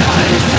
Christ.